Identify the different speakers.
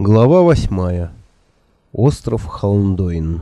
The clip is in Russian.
Speaker 1: Глава восьмая. Остров Холмдойн.